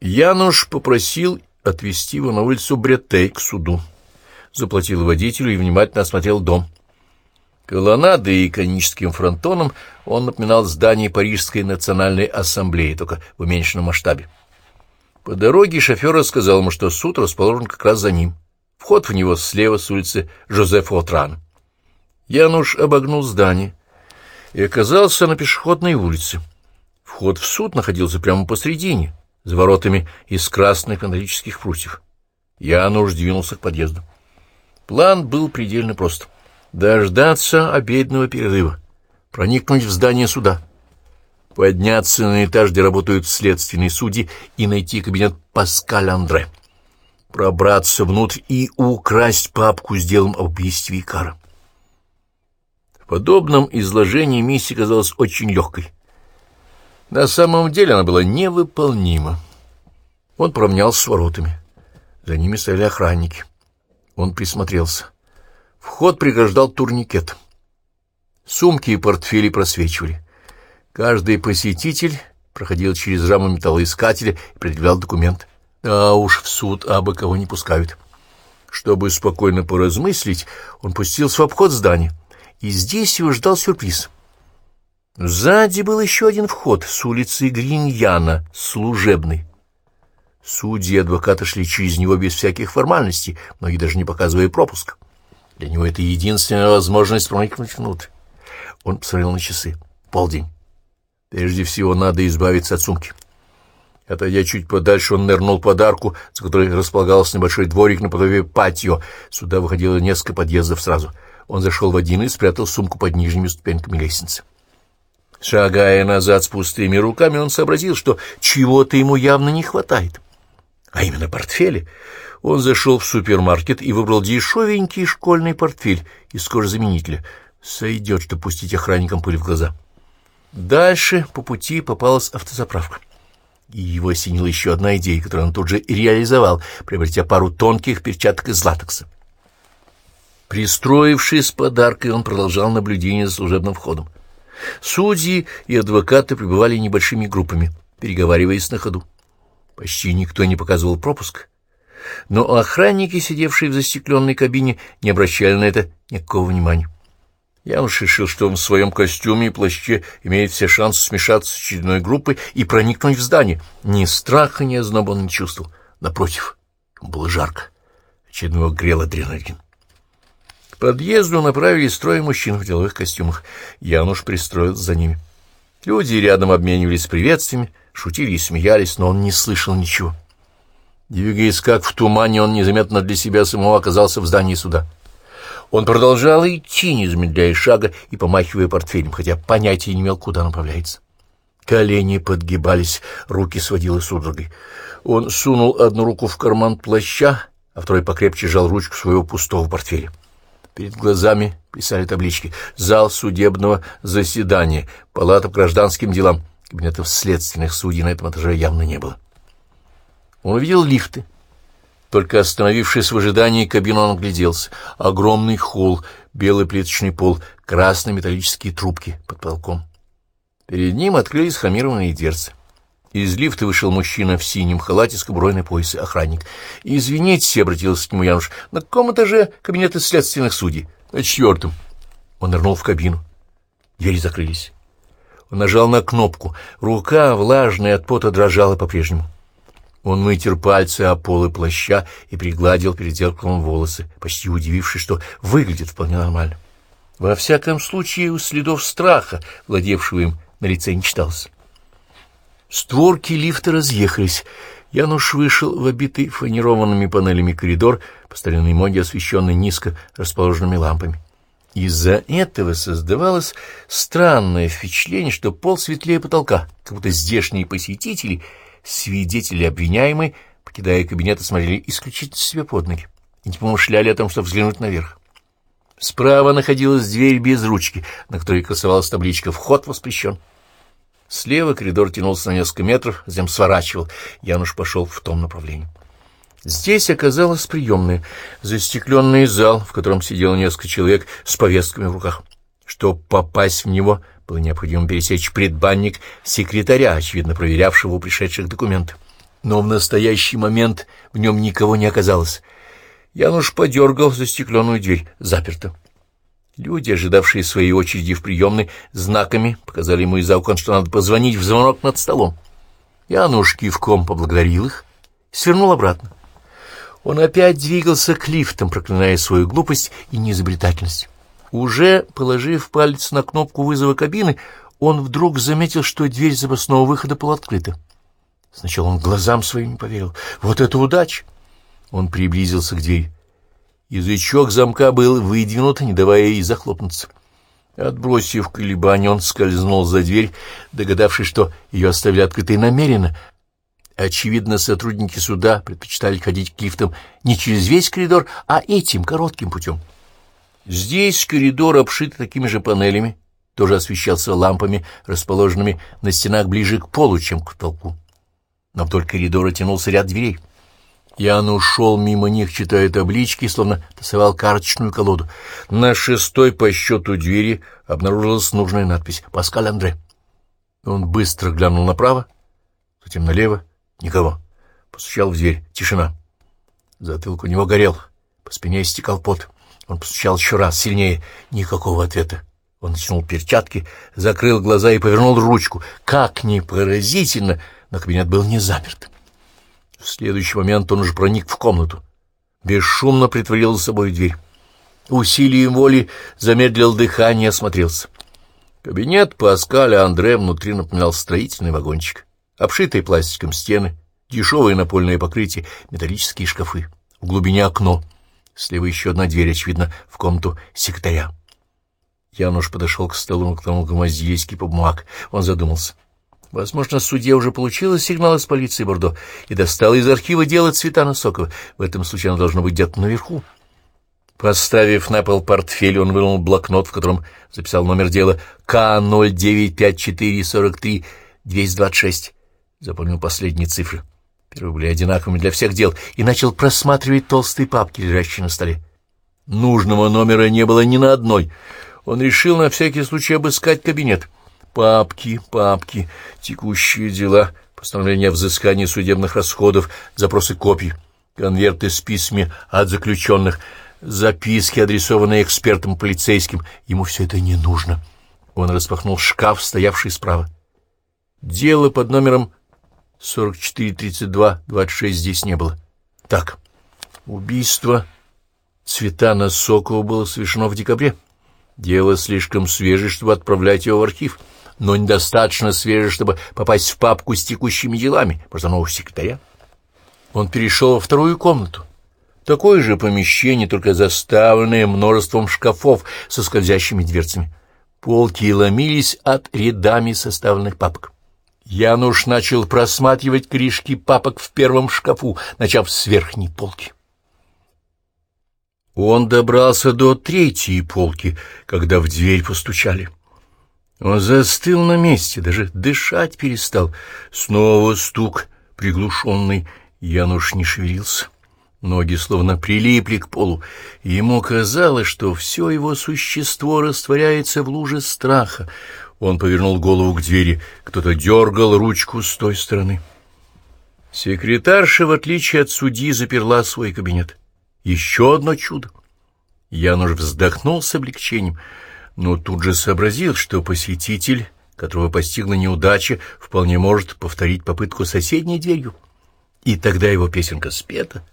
Януш попросил отвезти его на улицу Бретей к суду. Заплатил водителю и внимательно осмотрел дом. Колоннадой и коническим фронтоном он напоминал здание Парижской национальной ассамблеи, только в уменьшенном масштабе. По дороге шофер рассказал ему, что суд расположен как раз за ним. Вход в него слева с улицы Жозефа Отран. Януш обогнул здание и оказался на пешеходной улице. Вход в суд находился прямо посредине, за воротами из красных металлических прутьев. Януш двинулся к подъезду. План был предельно прост. Дождаться обеденного перерыва, проникнуть в здание суда, подняться на этаж, где работают следственные судьи, и найти кабинет Паскаль Андре, пробраться внутрь и украсть папку с делом об убийстве Икара. В подобном изложении миссия казалась очень легкой. На самом деле она была невыполнима. Он промнялся с воротами. За ними стояли охранники. Он присмотрелся. Вход преграждал турникет. Сумки и портфели просвечивали. Каждый посетитель проходил через раму металлоискателя и предъявлял документ. А уж в суд абы кого не пускают. Чтобы спокойно поразмыслить, он пустился в обход здания. И здесь его ждал сюрприз — Сзади был еще один вход с улицы Гриньяна, служебный. Судьи и адвокаты шли через него без всяких формальностей, многие даже не показывая пропуск. Для него это единственная возможность проникнуть внутрь. Он посмотрел на часы. Полдень. Прежде всего, надо избавиться от сумки. Отойдя чуть подальше, он нырнул под арку, за которой располагался небольшой дворик наподобие патио. Сюда выходило несколько подъездов сразу. Он зашел в один и спрятал сумку под нижними ступеньками лестницы. Шагая назад с пустыми руками, он сообразил, что чего-то ему явно не хватает. А именно портфеля. Он зашел в супермаркет и выбрал дешевенький школьный портфель из кожезаменителя. Сойдет, что пустить охранникам пыль в глаза. Дальше по пути попалась автозаправка. И его осенила еще одна идея, которую он тут же реализовал, приобретя пару тонких перчаток из латекса. Пристроившись с подаркой, он продолжал наблюдение за служебным входом. Судьи и адвокаты пребывали небольшими группами, переговариваясь на ходу. Почти никто не показывал пропуск. Но охранники, сидевшие в застекленной кабине, не обращали на это никакого внимания. Я уж решил, что он в своем костюме и плаще имеет все шансы смешаться с очередной группой и проникнуть в здание. Ни страха, ни озноба он не чувствовал. Напротив, было жарко. Очередного грел адреналин подъезду направились трое мужчин в деловых костюмах. Януш пристроился за ними. Люди рядом обменивались приветствиями, шутили и смеялись, но он не слышал ничего. Двигаясь как в тумане, он незаметно для себя самого оказался в здании суда. Он продолжал идти, не замедляя шага и помахивая портфелем, хотя понятия не имел, куда направляется. Колени подгибались, руки сводило судорогой. Он сунул одну руку в карман плаща, а второй покрепче сжал ручку своего пустого портфеля. Перед глазами писали таблички «Зал судебного заседания», «Палата по гражданским делам». Кабинетов следственных судей на этом этаже явно не было. Он увидел лифты. Только остановившись в ожидании, кабину он огляделся. Огромный холл, белый плиточный пол, красные металлические трубки под потолком. Перед ним открылись хромированные дверцы. Из лифта вышел мужчина в синем халате с кобурой на поясе, охранник. «Извините», — обратился к нему Януш, — «на каком этаже кабинета следственных судей?» «На четвертом». Он нырнул в кабину. Двери закрылись. Он нажал на кнопку. Рука, влажная от пота, дрожала по-прежнему. Он вытер пальцы о полы плаща и пригладил перед зеркалом волосы, почти удивившись, что выглядит вполне нормально. Во всяком случае, у следов страха, владевшего им, на лице не читался. Створки лифта разъехались. Януш вышел в обитый фанерованными панелями коридор, по старинной моде освещенный низко расположенными лампами. Из-за этого создавалось странное впечатление, что пол светлее потолка, как будто здешние посетители, свидетели обвиняемые, покидая кабинет, смотрели исключительно себе под ноги и не помышляли о том, чтобы взглянуть наверх. Справа находилась дверь без ручки, на которой красовалась табличка «Вход воспрещен». Слева коридор тянулся на несколько метров, затем сворачивал. Януш пошел в том направлении. Здесь оказалась приемная, застекленный зал, в котором сидело несколько человек с повестками в руках. Чтобы попасть в него, было необходимо пересечь предбанник секретаря, очевидно проверявшего у пришедших документы. Но в настоящий момент в нем никого не оказалось. Януш подергал застекленную дверь. Заперто. Люди, ожидавшие своей очереди в приемной, знаками показали ему из окон, что надо позвонить в звонок над столом. Януш кивком поблагодарил их и свернул обратно. Он опять двигался к лифтам, проклиная свою глупость и неизобретательность. Уже положив палец на кнопку вызова кабины, он вдруг заметил, что дверь запасного выхода полуоткрыта. Сначала он глазам своим не поверил. Вот это удача! Он приблизился к двери. Язычок замка был выдвинут, не давая ей захлопнуться. Отбросив колебания, он скользнул за дверь, догадавшись, что ее оставили открытой намеренно. Очевидно, сотрудники суда предпочитали ходить к лифтам не через весь коридор, а этим коротким путем. Здесь коридор обшит такими же панелями, тоже освещался лампами, расположенными на стенах ближе к полу, чем к потолку. Но вдоль коридора тянулся ряд дверей. Ян ушел мимо них, читая таблички, словно тасовал карточную колоду. На шестой по счету двери обнаружилась нужная надпись «Паскаль Андре». Он быстро глянул направо, затем налево. Никого. Постучал в дверь. Тишина. Затылок у него горел. По спине истекал пот. Он постучал еще раз, сильнее. Никакого ответа. Он натянул перчатки, закрыл глаза и повернул ручку. Как ни поразительно, но кабинет был не заперт. В следующий момент он уже проник в комнату. Бесшумно притворил за собой дверь. Усилием воли замедлил дыхание и осмотрелся. Кабинет Паскаля Андре внутри напоминал строительный вагончик. Обшитые пластиком стены, дешевое напольное покрытие, металлические шкафы. В глубине окно. Слева еще одна дверь, очевидно, в комнату секретаря. Януш подошел к столу, к тому гвоздейский бумаг. Он задумался. Возможно, судья уже получила сигнал из полиции Бордо и достала из архива дело Цветана Сокова. В этом случае она должна быть где-то наверху. Поставив на пол портфель, он вынул блокнот, в котором записал номер дела К-0954-43-226. Запомнил последние цифры. Первые были одинаковыми для всех дел, и начал просматривать толстые папки, лежащие на столе. Нужного номера не было ни на одной. Он решил на всякий случай обыскать кабинет. Папки, папки, текущие дела, постановление о взыскании судебных расходов, запросы копий, конверты с письмами от заключенных, записки, адресованные экспертам полицейским. Ему все это не нужно. Он распахнул шкаф, стоявший справа. Дело под номером 4432-26 здесь не было. Так, убийство Цветана Сокова было совершено в декабре. Дело слишком свежее, чтобы отправлять его в архив но недостаточно свежий, чтобы попасть в папку с текущими делами, просто нового секретаря. Он перешел во вторую комнату. Такое же помещение, только заставленное множеством шкафов со скользящими дверцами. Полки ломились от рядами составленных папок. Януш начал просматривать крышки папок в первом шкафу, начав с верхней полки. Он добрался до третьей полки, когда в дверь постучали. Он застыл на месте, даже дышать перестал. Снова стук, приглушенный. Януш не шевелился. Ноги словно прилипли к полу. Ему казалось, что все его существо растворяется в луже страха. Он повернул голову к двери. Кто-то дергал ручку с той стороны. Секретарша, в отличие от судьи, заперла свой кабинет. Еще одно чудо. Януш вздохнул с облегчением — но тут же сообразил, что посетитель, которого постигла неудача, вполне может повторить попытку соседней дверью. И тогда его песенка спета.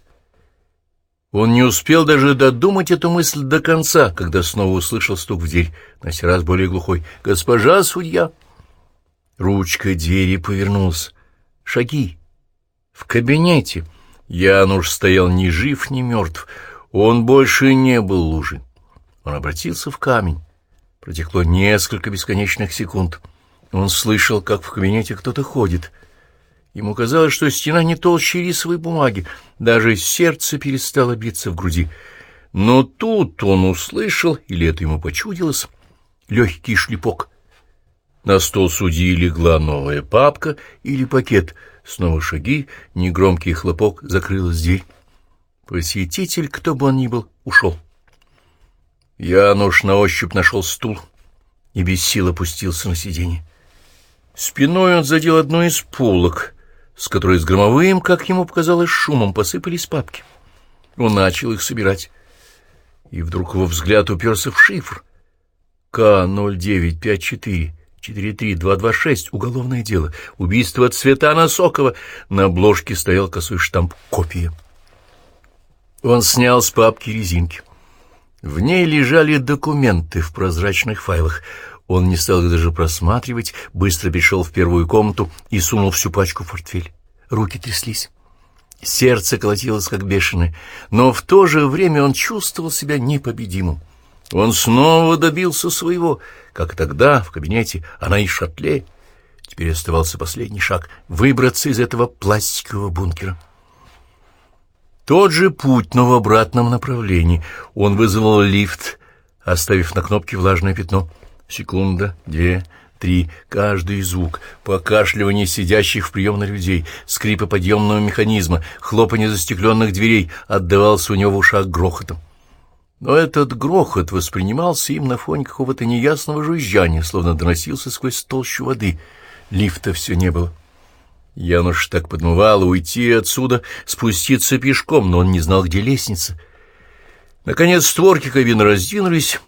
Он не успел даже додумать эту мысль до конца, когда снова услышал стук в дверь, на сей раз более глухой. «Госпожа судья!» Ручка двери повернулась. Шаги. В кабинете. Януш стоял ни жив, ни мертв. Он больше не был лужей. Он обратился в камень. Протекло несколько бесконечных секунд. Он слышал, как в кабинете кто-то ходит. Ему казалось, что стена не толще рисовой бумаги. Даже сердце перестало биться в груди. Но тут он услышал, или это ему почудилось, легкий шлепок. На стол судьи легла новая папка или пакет. Снова шаги, негромкий хлопок, закрылась дверь. Посетитель, кто бы он ни был, ушел. Януш на ощупь нашел стул и без сил опустился на сиденье. Спиной он задел одну из полок, с которой с громовым, как ему показалось, шумом посыпались папки. Он начал их собирать, и вдруг его взгляд уперся в шифр. К-0954. 43226. Уголовное дело. Убийство Цветана Сокова. На обложке стоял косой штамп «Копия». Он снял с папки резинки. В ней лежали документы в прозрачных файлах. Он не стал их даже просматривать, быстро перешел в первую комнату и сунул всю пачку в портфель. Руки тряслись. Сердце колотилось, как бешеное, но в то же время он чувствовал себя непобедимым. Он снова добился своего, как тогда в кабинете она и Шатле. Теперь оставался последний шаг — выбраться из этого пластикового бункера. Тот же путь, но в обратном направлении. Он вызвал лифт, оставив на кнопке влажное пятно. Секунда, две, три. Каждый звук, покашливание сидящих в приемной людей, скрипы подъемного механизма, хлопанье застекленных дверей отдавался у него в ушах грохотом. Но этот грохот воспринимался им на фоне какого-то неясного жужжания, словно доносился сквозь толщу воды. Лифта все не было. Януш так подмывало уйти отсюда, спуститься пешком, но он не знал, где лестница. Наконец створки кабины раздвинулись,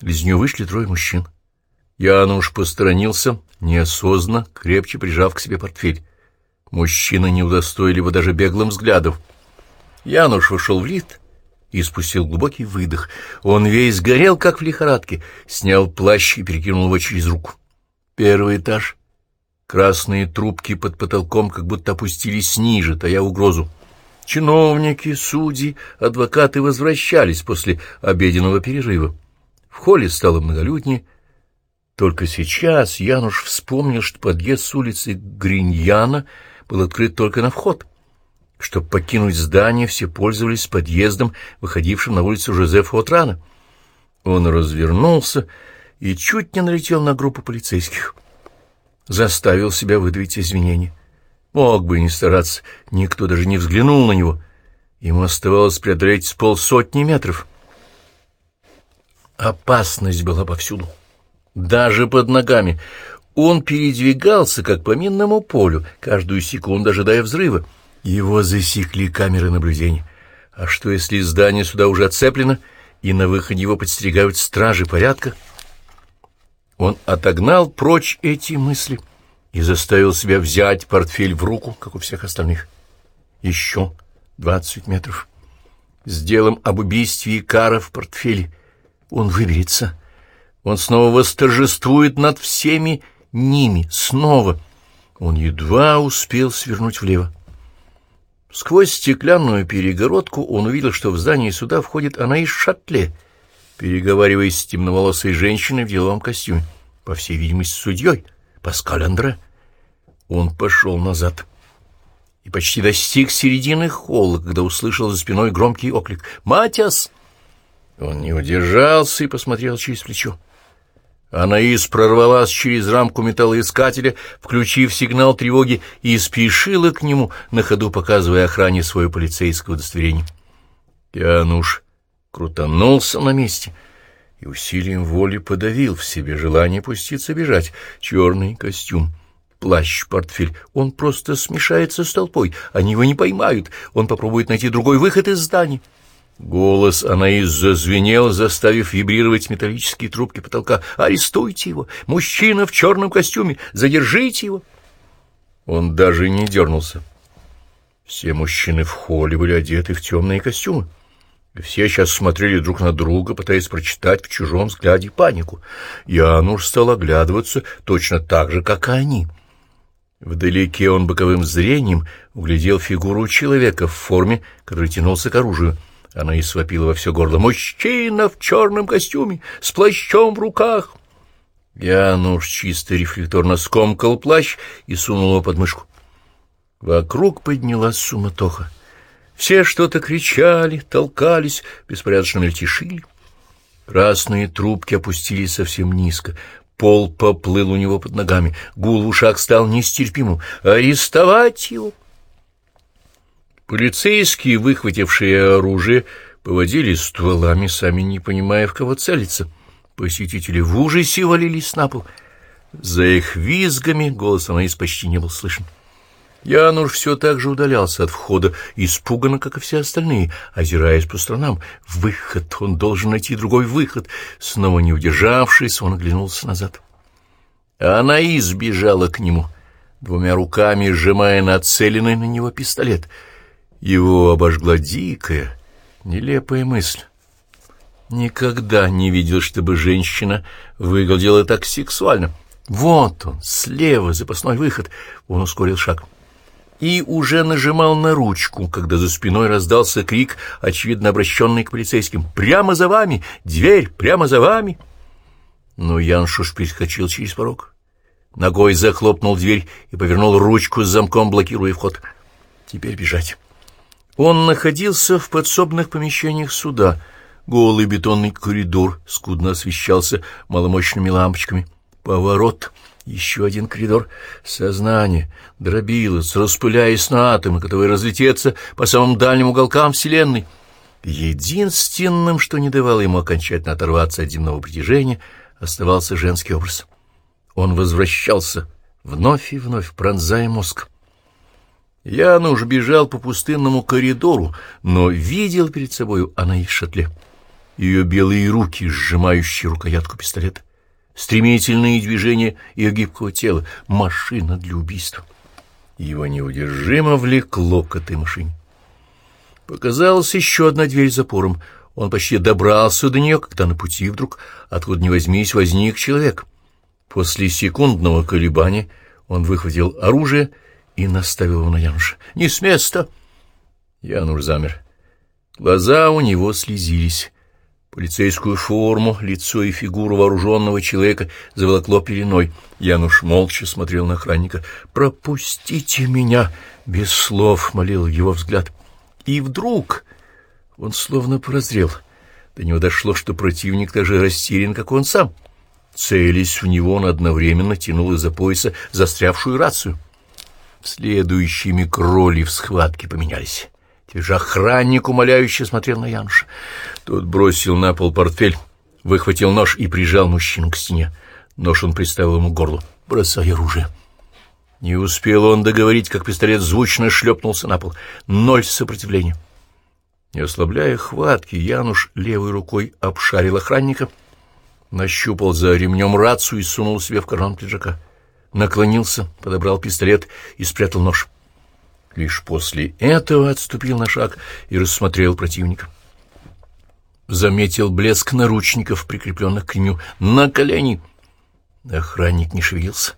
из нее вышли трое мужчин. Януш посторонился, неосознанно, крепче прижав к себе портфель. Мужчины не удостоили его даже беглым взглядов. Януш вошел в лифт, и спустил глубокий выдох. Он весь горел, как в лихорадке, снял плащ и перекинул его через руку. Первый этаж. Красные трубки под потолком как будто опустились ниже, тая угрозу. Чиновники, судьи, адвокаты возвращались после обеденного перерыва. В холле стало многолюднее. Только сейчас Януш вспомнил, что подъезд с улицы Гриньяна был открыт только на вход — чтобы покинуть здание, все пользовались подъездом, выходившим на улицу Жозефа Отрана. Он развернулся и чуть не налетел на группу полицейских. Заставил себя выдавить извинения. Мог бы не стараться, никто даже не взглянул на него. Ему оставалось преодолеть с полсотни метров. Опасность была повсюду, даже под ногами. Он передвигался, как по минному полю, каждую секунду ожидая взрыва. Его засекли камеры наблюдения. А что, если здание сюда уже оцеплено, и на выходе его подстерегают стражи порядка? Он отогнал прочь эти мысли и заставил себя взять портфель в руку, как у всех остальных. Еще двадцать метров. С делом об убийстве Икара в портфеле он выберется. Он снова восторжествует над всеми ними, снова. Он едва успел свернуть влево. Сквозь стеклянную перегородку он увидел, что в здание суда входит она из шатле, переговариваясь с темноволосой женщиной в деловом костюме, по всей видимости, судьей, Паскаль Андре. Он пошел назад и почти достиг середины холла, когда услышал за спиной громкий оклик «Матяс!». Он не удержался и посмотрел через плечо. Анаис прорвалась через рамку металлоискателя, включив сигнал тревоги, и спешила к нему, на ходу показывая охране свое полицейское удостоверение. Януш крутанулся на месте и усилием воли подавил в себе желание пуститься бежать. Черный костюм, плащ, портфель. Он просто смешается с толпой. Они его не поймают. Он попробует найти другой выход из здания. Голос Анаис зазвенел, заставив вибрировать металлические трубки потолка. «Арестуйте его! Мужчина в черном костюме! Задержите его!» Он даже не дернулся. Все мужчины в холле были одеты в темные костюмы. И все сейчас смотрели друг на друга, пытаясь прочитать в чужом взгляде панику. Януш стал оглядываться точно так же, как и они. Вдалеке он боковым зрением углядел фигуру человека в форме, который тянулся к оружию. Она и свопила во все горло. «Мужчина в черном костюме, с плащом в руках!» Януш чисто рефлекторно скомкал плащ и сунул его под мышку. Вокруг поднялась суматоха. Все что-то кричали, толкались, беспорядочно мельтешили. Красные трубки опустились совсем низко. Пол поплыл у него под ногами. Гул в ушах стал нестерпимым. «Арестовать его!» Полицейские, выхватившие оружие, поводили стволами, сами не понимая, в кого целиться. Посетители в ужасе валились на пол. За их визгами голос Анаис почти не был слышен. Януш все так же удалялся от входа, испуганно, как и все остальные, озираясь по сторонам. Выход! Он должен найти другой выход. Снова не удержавшись, он оглянулся назад. Она избежала к нему, двумя руками сжимая нацеленный на него пистолет. Его обожгла дикая, нелепая мысль. Никогда не видел, чтобы женщина выглядела так сексуально. Вот он, слева, запасной выход. Он ускорил шаг и уже нажимал на ручку, когда за спиной раздался крик, очевидно обращенный к полицейским. «Прямо за вами! Дверь! Прямо за вами!» Но Ян Шуш перескочил через порог. Ногой захлопнул дверь и повернул ручку с замком, блокируя вход. Теперь бежать. Он находился в подсобных помещениях суда. Голый бетонный коридор скудно освещался маломощными лампочками. Поворот — еще один коридор. Сознание дробилось, распыляясь на атомы, которые разлетятся по самым дальним уголкам Вселенной. Единственным, что не давало ему окончательно оторваться от земного притяжения, оставался женский образ. Он возвращался вновь и вновь, пронзая мозг. Януш бежал по пустынному коридору, но видел перед собою Анаис Шатле. Ее белые руки, сжимающие рукоятку пистолета стремительные движения ее гибкого тела, машина для убийства. Его неудержимо влекло к этой машине. Показалась еще одна дверь запором. Он почти добрался до нее, когда на пути вдруг, откуда ни возьмись, возник человек. После секундного колебания он выхватил оружие и наставил его на Януша. «Не с места!» Януш замер. Глаза у него слезились. Полицейскую форму, лицо и фигуру вооруженного человека заволокло пеленой. Януш молча смотрел на охранника. «Пропустите меня!» — без слов молил его взгляд. И вдруг он словно прозрел. До него дошло, что противник даже растерян, как он сам. Целясь в него, он одновременно тянул из-за пояса застрявшую рацию. В следующий миг роли в схватке поменялись. Теперь же охранник умоляюще смотрел на Януша. Тот бросил на пол портфель, выхватил нож и прижал мужчину к стене. Нож он приставил ему к горлу. «Бросай оружие». Не успел он договорить, как пистолет звучно шлепнулся на пол. Ноль сопротивления. Не ослабляя хватки, Януш левой рукой обшарил охранника, нащупал за ремнем рацию и сунул себе в карман пиджака. Наклонился, подобрал пистолет и спрятал нож. Лишь после этого отступил на шаг и рассмотрел противника. Заметил блеск наручников, прикрепленных к нему, на колени. Охранник не шевелился.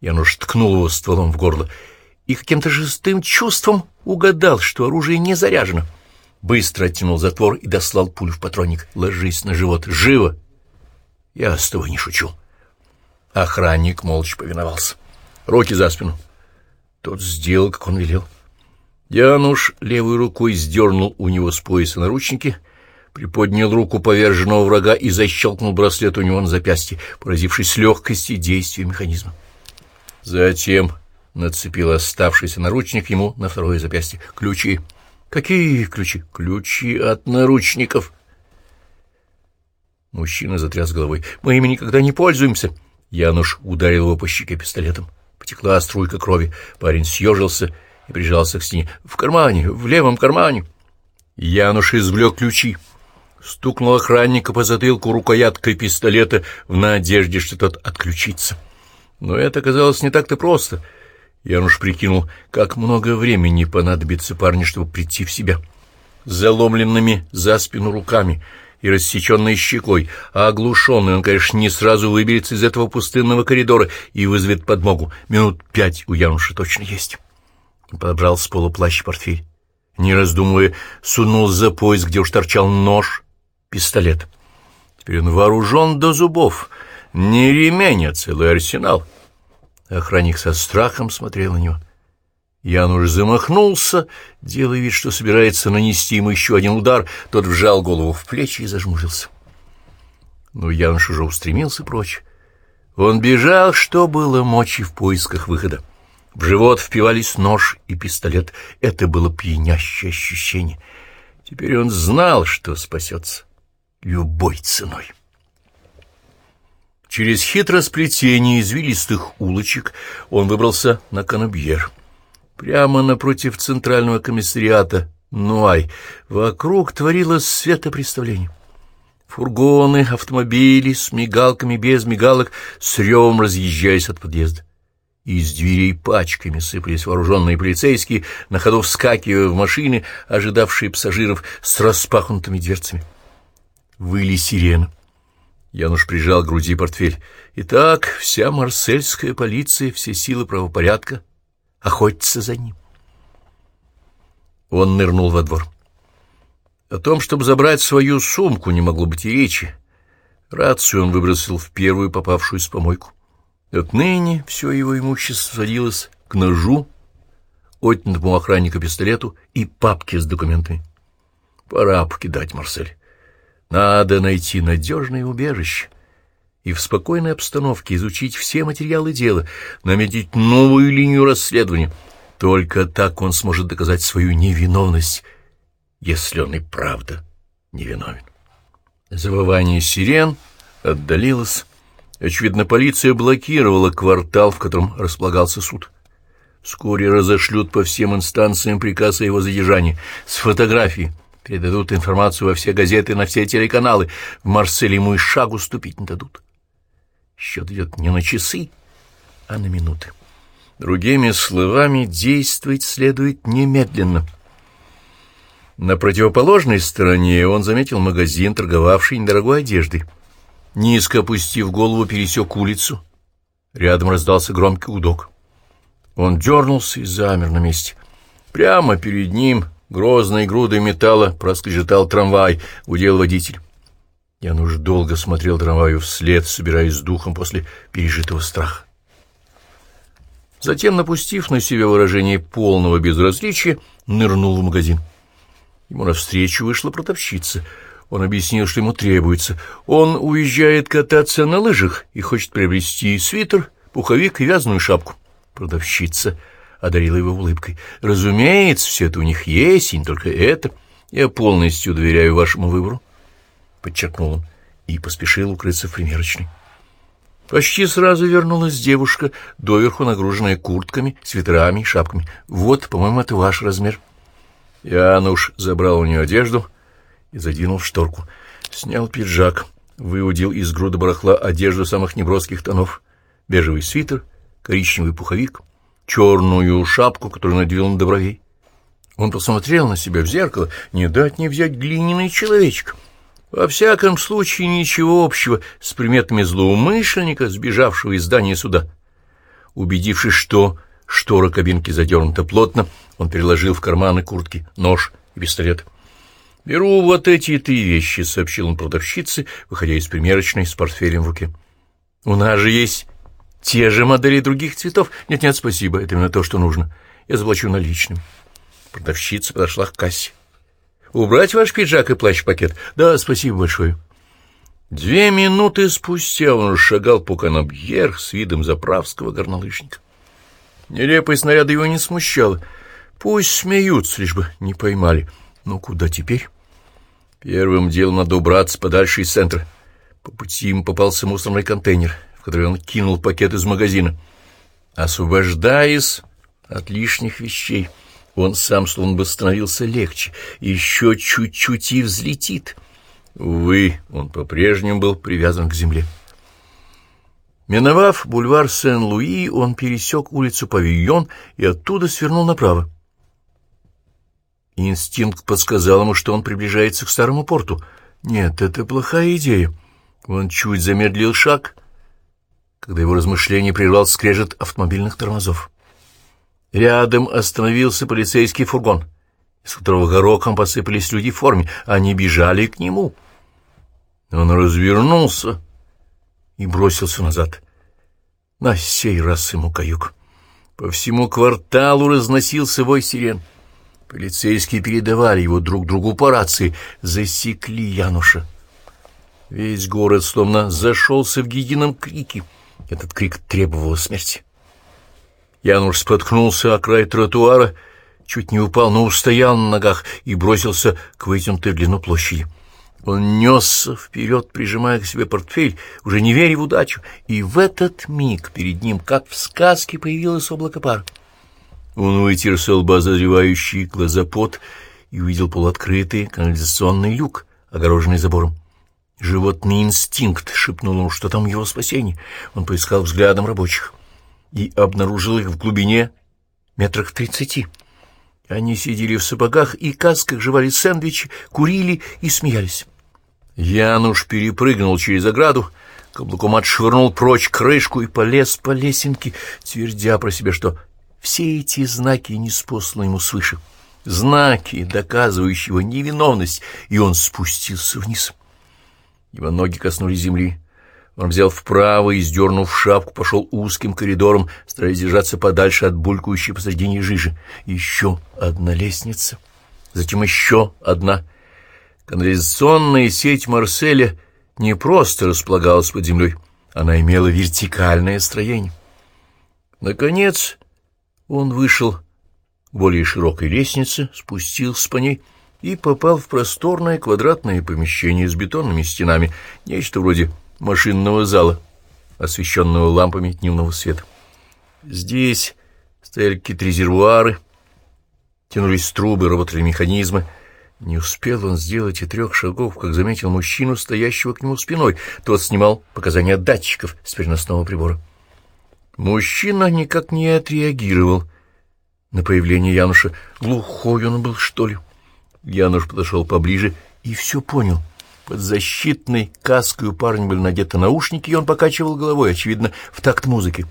Януш ткнул его стволом в горло и каким-то жестым чувством угадал, что оружие не заряжено. Быстро оттянул затвор и дослал пулю в патронник. «Ложись на живот! Живо!» «Я с тобой не шучу!» Охранник молча повиновался. «Руки за спину!» Тот сделал, как он велел. Януш левой рукой сдернул у него с пояса наручники, приподнял руку поверженного врага и защелкнул браслет у него на запястье, поразившись легкости действия механизма. Затем нацепил оставшийся наручник ему на второе запястье. «Ключи!» «Какие ключи?» «Ключи от наручников!» Мужчина затряс головой. «Мы ими никогда не пользуемся!» Януш ударил его по щеке пистолетом. Потекла струйка крови. Парень съежился и прижался к стене. «В кармане, в левом кармане!» Януш извлек ключи. Стукнул охранника по затылку рукояткой пистолета в надежде, что тот отключится. Но это оказалось не так-то просто. Януш прикинул, как много времени понадобится парню, чтобы прийти в себя. Заломленными за спину руками — и рассеченной щекой, а оглушенный он, конечно, не сразу выберется из этого пустынного коридора и вызовет подмогу. Минут пять у Януша точно есть. Подобрал с пола плащ портфель. Не раздумывая, сунул за пояс, где уж торчал нож, пистолет. Теперь он вооружен до зубов. Не ремень, а целый арсенал. Охранник со страхом смотрел на него. Януш замахнулся, делая вид, что собирается нанести ему еще один удар. Тот вжал голову в плечи и зажмурился. Но Януш уже устремился прочь. Он бежал, что было мочи в поисках выхода. В живот впивались нож и пистолет. Это было пьянящее ощущение. Теперь он знал, что спасется любой ценой. Через хитросплетение извилистых улочек он выбрался на Канабьер. прямо напротив центрального комиссариата Нуай. Вокруг творилось светопреставление. Фургоны, автомобили с мигалками, без мигалок, с ревом разъезжаясь от подъезда. Из дверей пачками сыпались вооруженные полицейские, на ходу вскакивая в машины, ожидавшие пассажиров с распахнутыми дверцами. Выли сирены. Януш прижал к груди портфель. Итак, вся марсельская полиция, все силы правопорядка охотятся за ним. Он нырнул во двор. О том, чтобы забрать свою сумку, не могло быть и речи. Рацию он выбросил в первую попавшуюся помойку. Отныне все его имущество сводилось к ножу, отнятому охранника пистолету и папке с документами. Пора покидать Марсель. Надо найти надежное убежище и в спокойной обстановке изучить все материалы дела, наметить новую линию расследования. Только так он сможет доказать свою невиновность, если он и правда невиновен. Завывание сирен отдалилось, Очевидно, полиция блокировала квартал, в котором располагался суд. Вскоре разошлют по всем инстанциям приказ о его задержании с фотографией, передадут информацию во все газеты, на все телеканалы. В Марселе ему и шагу ступить не дадут. Счет идет не на часы, а на минуты. Другими словами, действовать следует немедленно. На противоположной стороне он заметил магазин, торговавший недорогой одеждой. Низко опустив голову, пересек улицу. Рядом раздался громкий удок. Он дернулся и замер на месте. Прямо перед ним, грозной грудой металла, проскрежетал трамвай, удел водитель. Я уж долго смотрел трамваю вслед, собираясь с духом после пережитого страха. Затем, напустив на себя выражение полного безразличия, нырнул в магазин. Ему навстречу вышла продавщица — он объяснил, что ему требуется. Он уезжает кататься на лыжах и хочет приобрести свитер, пуховик и вязаную шапку. Продавщица одарила его улыбкой. «Разумеется, все это у них есть, и не только это. Я полностью доверяю вашему выбору», — подчеркнул он и поспешил укрыться в примерочной. Почти сразу вернулась девушка, доверху нагруженная куртками, свитерами и шапками. «Вот, по-моему, это ваш размер». Януш забрал у нее одежду — и задвинул шторку. Снял пиджак, выудил из груда барахла одежду самых неброских тонов, бежевый свитер, коричневый пуховик, черную шапку, которую надел на добровей. Он посмотрел на себя в зеркало, не дать не взять глиняный человечек. Во всяком случае, ничего общего с приметами злоумышленника, сбежавшего из здания суда. Убедившись, что штора кабинки задернута плотно, он переложил в карманы куртки нож и пистолет. «Беру вот эти три вещи», — сообщил он продавщице, выходя из примерочной с портфелем в руке. «У нас же есть те же модели других цветов. Нет-нет, спасибо, это именно то, что нужно. Я заплачу наличным». Продавщица подошла к кассе. «Убрать ваш пиджак и плащ-пакет?» «Да, спасибо большое». Две минуты спустя он шагал по канабьер с видом заправского горнолыжника. Нелепость снаряда его не смущала. Пусть смеются, лишь бы не поймали. Но куда теперь? Первым делом надо убраться подальше из центра. По пути им попался мусорный контейнер, в он кинул пакет из магазина. Освобождаясь от лишних вещей, он сам словно бы становился легче, еще чуть-чуть и взлетит. Увы, он по-прежнему был привязан к земле. Миновав бульвар Сен-Луи, он пересек улицу Павильон и оттуда свернул направо. Инстинкт подсказал ему, что он приближается к старому порту. Нет, это плохая идея. Он чуть замедлил шаг, когда его размышление прервал скрежет автомобильных тормозов. Рядом остановился полицейский фургон, из которого гороком посыпались люди в форме. Они бежали к нему. Он развернулся и бросился назад. На сей раз ему каюк. По всему кварталу разносился вой сирен. Полицейские передавали его друг другу по рации, засекли Януша. Весь город словно зашелся в едином крике. Этот крик требовал смерти. Януш споткнулся о край тротуара, чуть не упал, но устоял на ногах и бросился к вытянутой в длину площади. Он несся вперед, прижимая к себе портфель, уже не веря в удачу, и в этот миг перед ним, как в сказке, появилось облако пара. Он вытер с лба зазревающий глаза пот и увидел полуоткрытый канализационный люк, огороженный забором. Животный инстинкт шепнул ему, что там его спасение. Он поискал взглядом рабочих и обнаружил их в глубине метрах тридцати. Они сидели в сапогах и касках, жевали сэндвичи, курили и смеялись. Януш перепрыгнул через ограду, каблуком отшвырнул прочь крышку и полез по лесенке, твердя про себя, что все эти знаки не спосланы ему свыше. Знаки, доказывающие его невиновность, и он спустился вниз. Его ноги коснулись земли. Он взял вправо и, сдернув шапку, пошел узким коридором, стараясь держаться подальше от булькающей посредине жижи. Еще одна лестница, затем еще одна. Канализационная сеть Марселя не просто располагалась под землей, она имела вертикальное строение. Наконец он вышел к более широкой лестнице, спустился по ней и попал в просторное квадратное помещение с бетонными стенами, нечто вроде машинного зала, освещенного лампами дневного света. Здесь стояли какие-то резервуары, тянулись трубы, работали механизмы. Не успел он сделать и трех шагов, как заметил мужчину, стоящего к нему спиной. Тот снимал показания датчиков с переносного прибора. Мужчина никак не отреагировал на появление Януша. Глухой он был, что ли? Януш подошел поближе и все понял — под защитной каской у парня были надеты наушники, и он покачивал головой, очевидно, в такт музыки.